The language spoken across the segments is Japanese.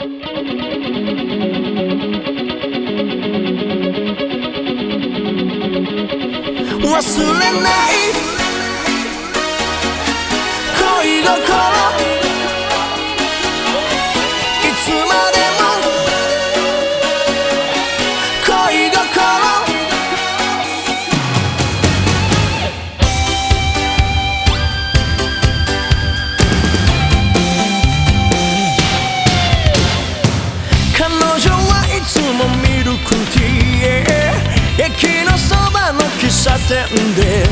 忘れない恋心店で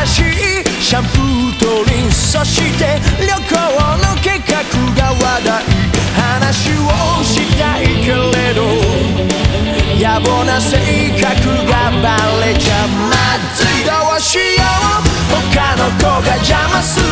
新しいシャンプーとリンそして旅行の計画が話題話をしたいけれど野暮な性格がバレちゃまずい。どうしよう。他の子が邪魔する。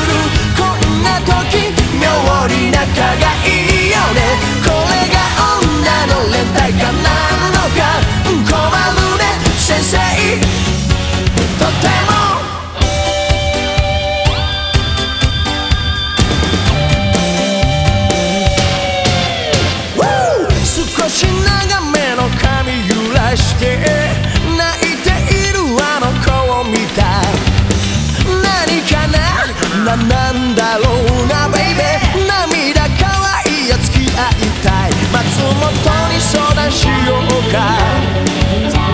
ななんだろうなベイベー涙可愛いや付き合いたい。松本に相談しようか。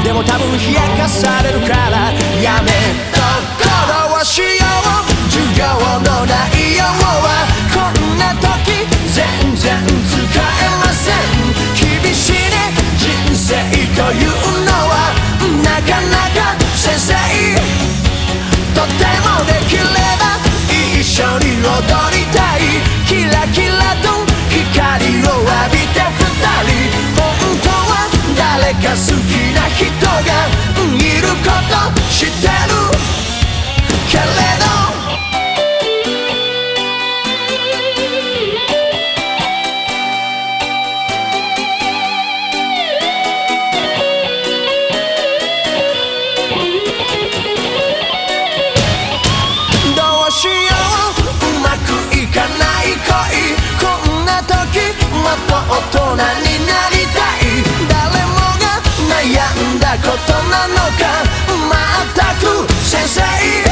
でも多分冷やかされるからやめと好き大人になりたい誰もが悩んだことなる。なのか？全く先生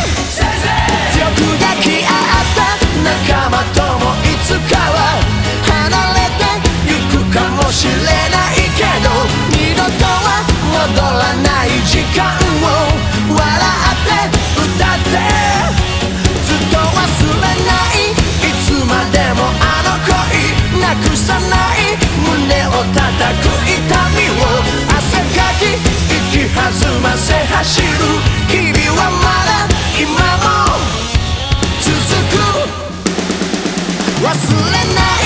走る。日々はまだ今も続く。忘れない。